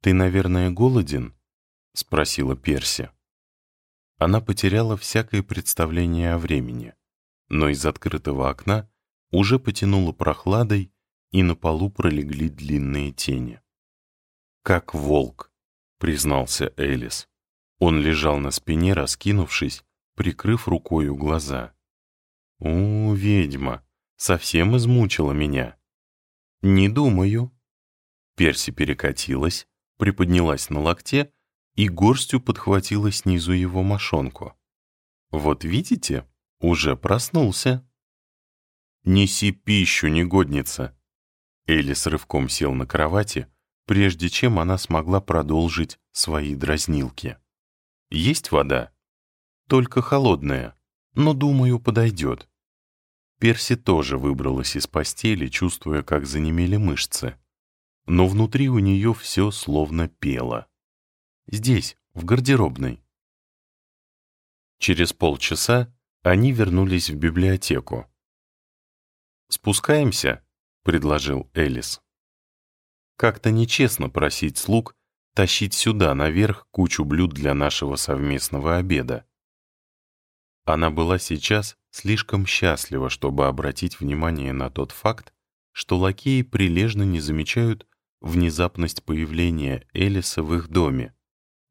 «Ты, наверное, голоден?» — спросила Перси. Она потеряла всякое представление о времени, но из открытого окна уже потянуло прохладой, и на полу пролегли длинные тени. «Как волк», — признался Элис. Он лежал на спине, раскинувшись, прикрыв рукою глаза. «У, ведьма, совсем измучила меня». «Не думаю». Перси перекатилась, приподнялась на локте и горстью подхватила снизу его мошонку. «Вот видите, уже проснулся». «Неси пищу, негодница!» Элис рывком сел на кровати, прежде чем она смогла продолжить свои дразнилки. «Есть вода?» «Только холодная, но, думаю, подойдет». Перси тоже выбралась из постели, чувствуя, как занемели мышцы но внутри у нее все словно пело. Здесь, в гардеробной. Через полчаса они вернулись в библиотеку. «Спускаемся?» — предложил Элис. «Как-то нечестно просить слуг тащить сюда, наверх, кучу блюд для нашего совместного обеда». Она была сейчас слишком счастлива, чтобы обратить внимание на тот факт, что лакеи прилежно не замечают внезапность появления Элиса в их доме.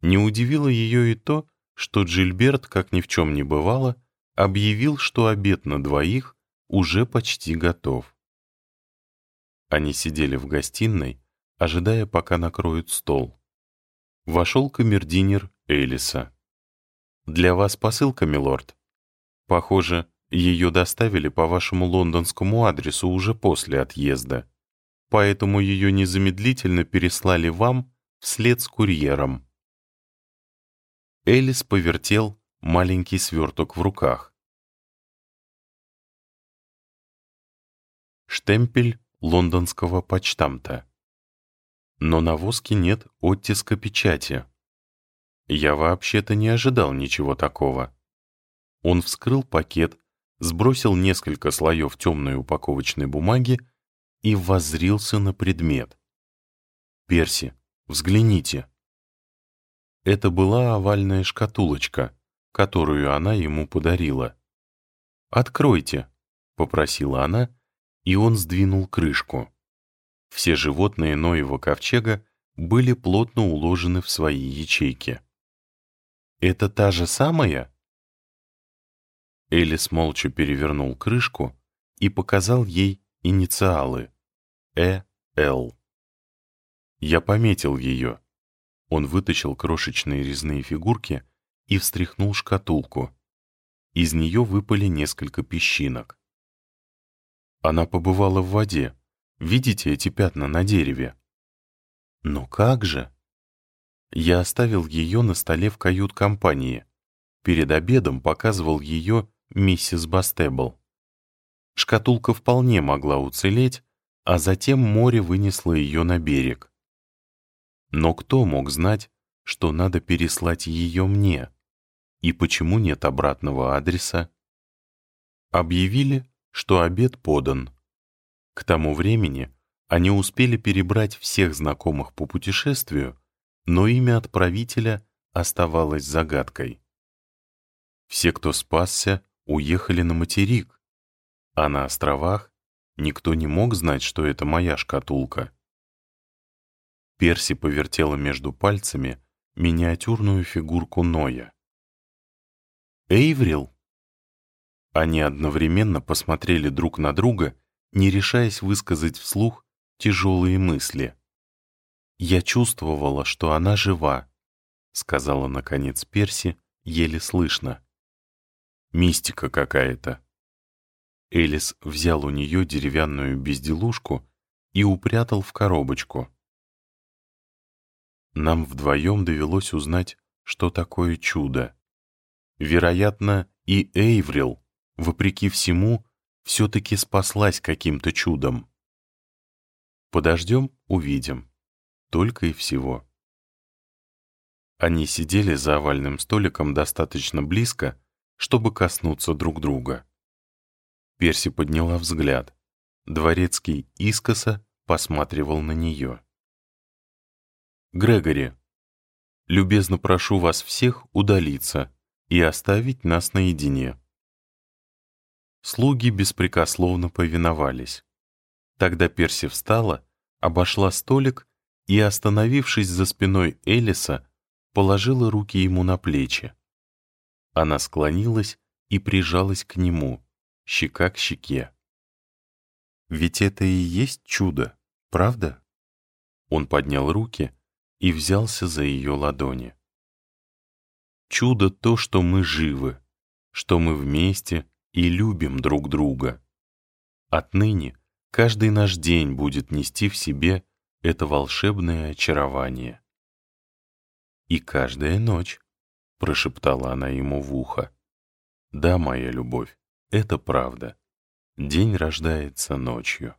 Не удивило ее и то, что Джильберт, как ни в чем не бывало, объявил, что обед на двоих уже почти готов. Они сидели в гостиной, ожидая, пока накроют стол. Вошел камердинер Элиса. «Для вас посылка, милорд. Похоже, ее доставили по вашему лондонскому адресу уже после отъезда поэтому ее незамедлительно переслали вам вслед с курьером. Элис повертел маленький сверток в руках. Штемпель лондонского почтамта. Но на воске нет оттиска печати. Я вообще-то не ожидал ничего такого. Он вскрыл пакет, сбросил несколько слоев темной упаковочной бумаги и воззрился на предмет. «Перси, взгляните». Это была овальная шкатулочка, которую она ему подарила. «Откройте», — попросила она, и он сдвинул крышку. Все животные Ноева ковчега были плотно уложены в свои ячейки. «Это та же самая?» Элис молча перевернул крышку и показал ей Инициалы. Э. Л. Я пометил ее. Он вытащил крошечные резные фигурки и встряхнул шкатулку. Из нее выпали несколько песчинок. Она побывала в воде. Видите эти пятна на дереве? Но как же? Я оставил ее на столе в кают-компании. Перед обедом показывал ее миссис Бастебл. Шкатулка вполне могла уцелеть, а затем море вынесло ее на берег. Но кто мог знать, что надо переслать ее мне? И почему нет обратного адреса? Объявили, что обед подан. К тому времени они успели перебрать всех знакомых по путешествию, но имя отправителя оставалось загадкой. Все, кто спасся, уехали на материк, а на островах никто не мог знать, что это моя шкатулка. Перси повертела между пальцами миниатюрную фигурку Ноя. «Эйврил?» Они одновременно посмотрели друг на друга, не решаясь высказать вслух тяжелые мысли. «Я чувствовала, что она жива», — сказала, наконец, Перси, еле слышно. «Мистика какая-то», Элис взял у нее деревянную безделушку и упрятал в коробочку. Нам вдвоем довелось узнать, что такое чудо. Вероятно, и Эйврил, вопреки всему, все-таки спаслась каким-то чудом. Подождем, увидим. Только и всего. Они сидели за овальным столиком достаточно близко, чтобы коснуться друг друга. Перси подняла взгляд. Дворецкий искоса посматривал на нее. Грегори, любезно прошу вас всех удалиться и оставить нас наедине». Слуги беспрекословно повиновались. Тогда Перси встала, обошла столик и, остановившись за спиной Элиса, положила руки ему на плечи. Она склонилась и прижалась к нему, щека к щеке. «Ведь это и есть чудо, правда?» Он поднял руки и взялся за ее ладони. «Чудо то, что мы живы, что мы вместе и любим друг друга. Отныне каждый наш день будет нести в себе это волшебное очарование. «И каждая ночь», — прошептала она ему в ухо. «Да, моя любовь, это правда. День рождается ночью».